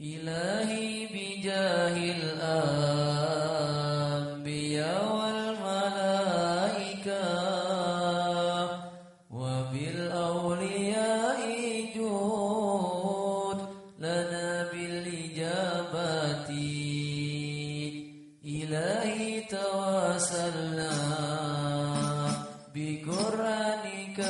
إلهي بجاه الأنبياء والملائكة وبالأولياء جود لنا بالإجابة. إلهي توسلنا بقرآنك.